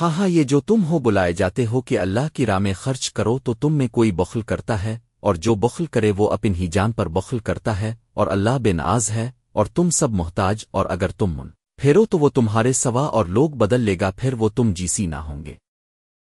ہاں ہاں یہ جو تم ہو بلائے جاتے ہو کہ اللہ کی راہ میں خرچ کرو تو تم میں کوئی بخل کرتا ہے، اور جو بخل کرے وہ اپن ہی جان پر بخل کرتا ہے، اور اللہ بے ناز ہے، اور تم سب محتاج، اور اگر تم من پھیرو تو وہ تمہارے سوا اور لوگ بدل لے گا، پھر وہ تم جیسی نہ ہوں گے۔